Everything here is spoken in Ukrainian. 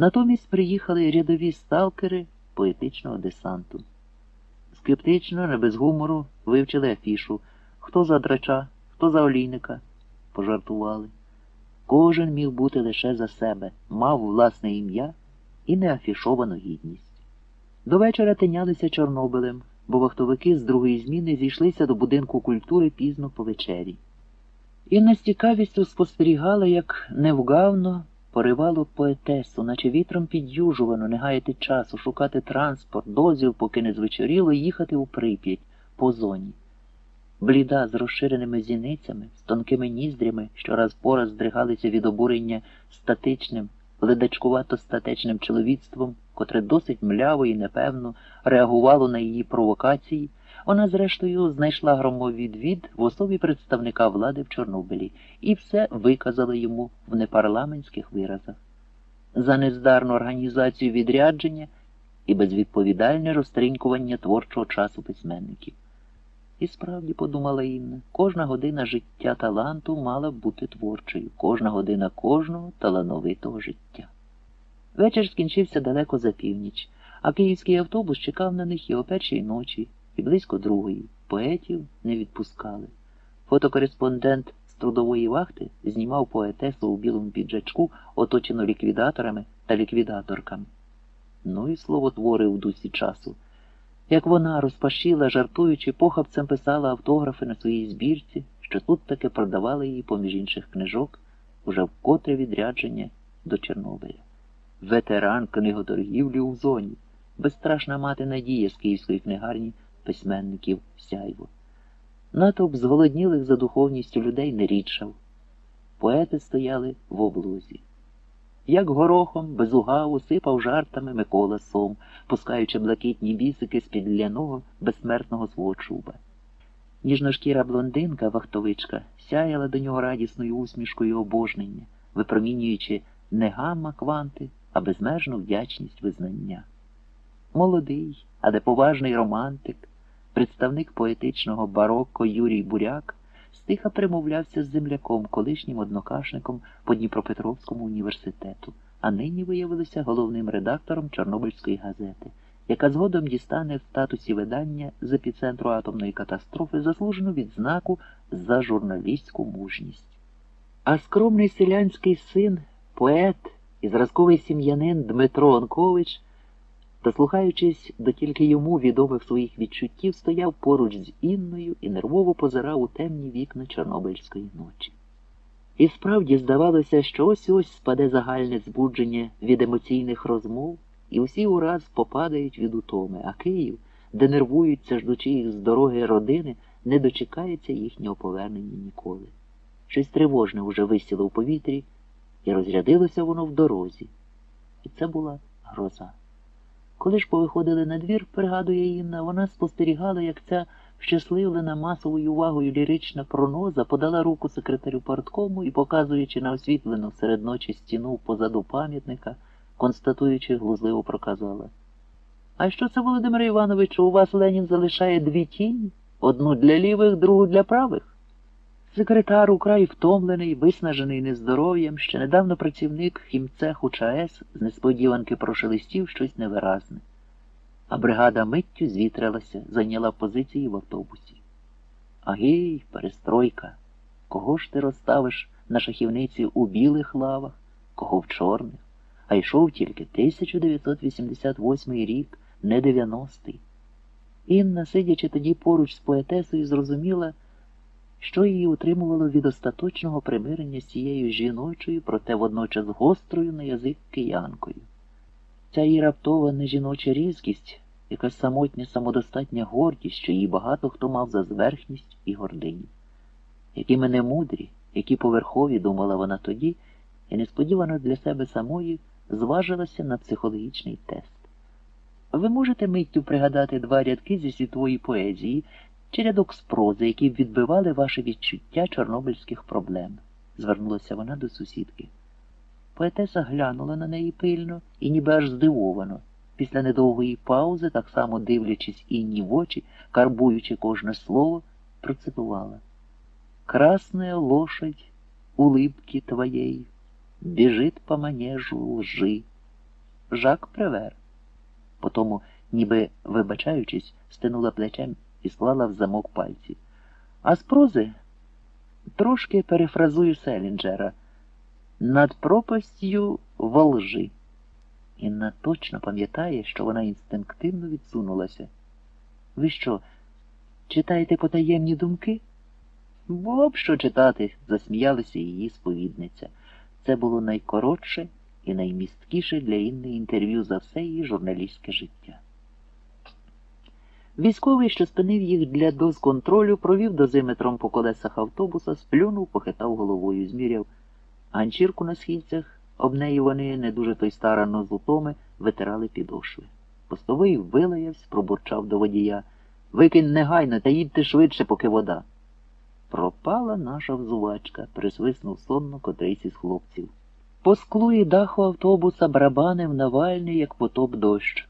Натомість приїхали рядові сталкери поетичного десанту. Скептично, не без гумору, вивчили афішу хто за драча, хто за олійника, пожартували. Кожен міг бути лише за себе, мав власне ім'я і неафішовану гідність. До вечора тинялися Чорнобилем, бо вахтовики з другої зміни зійшлися до будинку культури пізно по вечері. Інна з цікавістю спостерігала, як невгавно поривало поетесу, наче вітром підюжувано, не гаяти часу, шукати транспорт, дозвіл, поки не звечоріло, їхати у прип'ять по зоні. Бліда з розширеними зіницями, з тонкими ніздрями, що раз по раз здригалися від обурення статичним, ледачкувато статечним чоловіцтвом, котре досить мляво і непевно реагувало на її провокації, вона, зрештою, знайшла громовідвід в особі представника влади в Чорнобилі і все виказала йому в непарламентських виразах. За нездарну організацію відрядження і безвідповідальне розтринькування творчого часу письменників. І справді, подумала Інна, кожна година життя таланту мала б бути творчою, кожна година кожного талановитого життя. Вечір скінчився далеко за північ, а київський автобус чекав на них і о першій ночі, і близько другої. Поетів не відпускали. Фотокореспондент з трудової вахти знімав поетесу у білому піджачку, оточену ліквідаторами та ліквідаторками. Ну і словотвори в дусі часу. Як вона, розпашіла, жартуючи, похабцем писала автографи на своїй збірці, що тут таки продавали її поміж інших книжок, уже вкотре відрядження до Чорнобиля. Ветеран книготоргівлі у зоні, безстрашна мати надія з київської книгарні письменників сяйво. Натовп зголоднілих за духовністю людей не рідшав. Поети стояли в облозі. Як горохом, без угаву сипав жартами Микола Сом, пускаючи блакитні бісики з-під ляного безсмертного свого чуба. Ніжношкіра блондинка, вахтовичка, сяяла до нього радісною усмішкою обожнення, випромінюючи не гамма кванти, а безмежну вдячність визнання. Молодий, але поважний романтик, представник поетичного барокко Юрій Буряк, стиха примовлявся з земляком, колишнім однокашником по Дніпропетровському університету, а нині виявилися головним редактором Чорнобильської газети, яка згодом дістане в статусі видання з епіцентру атомної катастрофи заслужену відзнаку за журналістську мужність. А скромний селянський син, поет і зразковий сім'янин Дмитро Онкович дослухаючись до тільки йому відомих своїх відчуттів, стояв поруч з Інною і нервово позирав у темні вікна Чорнобильської ночі. І справді здавалося, що ось ось спаде загальне збудження від емоційних розмов, і усі ураз попадають від утоми, а Київ, де нервуються, ждучи їх з дороги родини, не дочекається їхнього повернення ніколи. Щось тривожне уже висіло в повітрі, і розрядилося воно в дорозі. І це була гроза. Коли ж повиходили на двір, пригадує Інна, вона спостерігала, як ця щасливлена масовою увагою лірична проноза подала руку секретарю парткому і, показуючи на освітлену серед ночі стіну позаду пам'ятника, констатуючи, глузливо проказала. А що це, Володимир Іванович, у вас Ленін залишає дві тіні? Одну для лівих, другу для правих? Секретар украй втомлений, виснажений нездоров'ям, ще недавно працівник хімцеху ЧАЕС з несподіванки прошелестів щось невиразне. А бригада миттю звітрилася, зайняла позиції в автобусі. Агей, перестройка. Кого ж ти розставиш на шахівниці у білих лавах, кого в чорних, а йшов тільки 1988 рік, не 90-й. Інна, сидячи тоді поруч з поетесою, зрозуміла, що її утримувало від остаточного примирення з цією жіночою, проте водночас гострою на язик киянкою. Ця її раптова нежіноча різкість, якась самотня самодостатня гордість, що її багато хто мав за зверхність і гордині. Які мене мудрі, які поверхові, думала вона тоді, і несподівано для себе самої зважилася на психологічний тест. Ви можете миттю пригадати два рядки зі світової поезії, чи рядок з прози, які б відбивали ваше відчуття чорнобильських проблем, звернулася вона до сусідки. Поетеса глянула на неї пильно і ніби аж здивовано, після недовгої паузи, так само дивлячись інні в очі, карбуючи кожне слово, процитувала Красная лошадь улыбки твоей бежит по манежу лжи. Жак Превер. Потому, ніби вибачаючись, стинула плечем і склала в замок пальці. А з прози трошки перефразую Селінджера над пропастю волжи. Інна точно пам'ятає, що вона інстинктивно відсунулася. Ви що, читаєте потаємні думки? Було б що читати, засміялася її сповідниця. Це було найкоротше і наймісткіше для Інни інтерв'ю за все її журналістське життя. Військовий, що спинив їх для дозконтролю, провів дозиметром по колесах автобуса, сплюнув, похитав головою, зміряв ганчірку на східцях, об неї вони, не дуже той старанно з витирали підошви. Постовий вилаявся, пробурчав до водія. Викинь негайно та їдьте швидше, поки вода. Пропала наша взувачка, присвиснув сонно котрийсь із хлопців. По склу і даху автобуса барабанив Навальний, як потоп дощ.